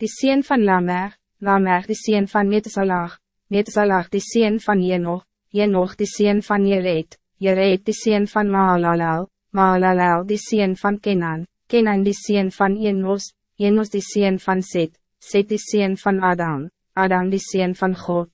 die sien van Lamech, Lamech die sien van Metesalag, Metesalag die sien van Jenoch, Jenoch die sien van Jereed, Jereed die sien van Maalalel, Maalalel die sien van Kenan, Kenan die sien van Enos, Enos die sien van Set, Set die sien van Adam, Adam die sien van God.